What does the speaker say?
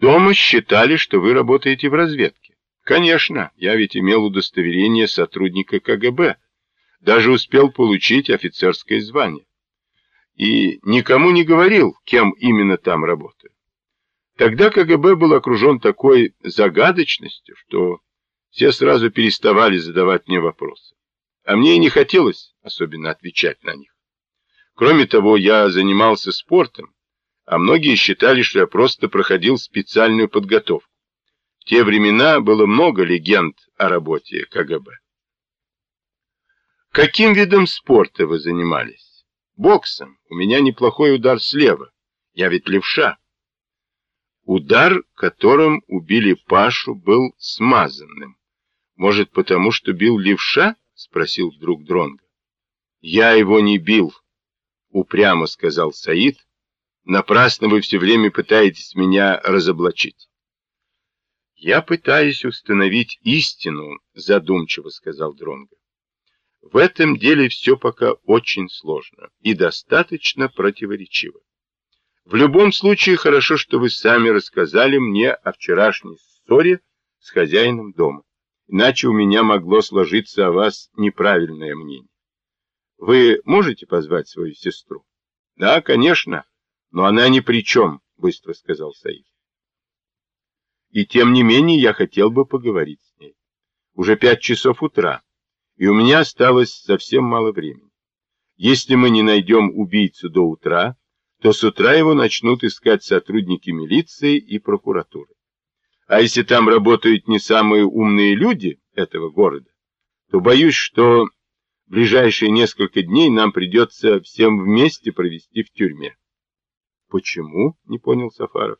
Дома считали, что вы работаете в разведке. Конечно, я ведь имел удостоверение сотрудника КГБ. Даже успел получить офицерское звание. И никому не говорил, кем именно там работаю. Тогда КГБ был окружен такой загадочностью, что все сразу переставали задавать мне вопросы. А мне и не хотелось особенно отвечать на них. Кроме того, я занимался спортом, а многие считали, что я просто проходил специальную подготовку. В те времена было много легенд о работе КГБ. Каким видом спорта вы занимались? Боксом. У меня неплохой удар слева. Я ведь левша. Удар, которым убили Пашу, был смазанным. Может, потому что бил левша? Спросил вдруг Дронга. Я его не бил, упрямо сказал Саид, Напрасно вы все время пытаетесь меня разоблачить. Я пытаюсь установить истину, задумчиво сказал Дронго. В этом деле все пока очень сложно и достаточно противоречиво. В любом случае хорошо, что вы сами рассказали мне о вчерашней ссоре с хозяином дома. Иначе у меня могло сложиться о вас неправильное мнение. Вы можете позвать свою сестру? Да, конечно. Но она ни при чем, быстро сказал Саид. И тем не менее я хотел бы поговорить с ней. Уже пять часов утра, и у меня осталось совсем мало времени. Если мы не найдем убийцу до утра, то с утра его начнут искать сотрудники милиции и прокуратуры. А если там работают не самые умные люди этого города, то боюсь, что ближайшие несколько дней нам придется всем вместе провести в тюрьме. Почему? Не понял Сафаров.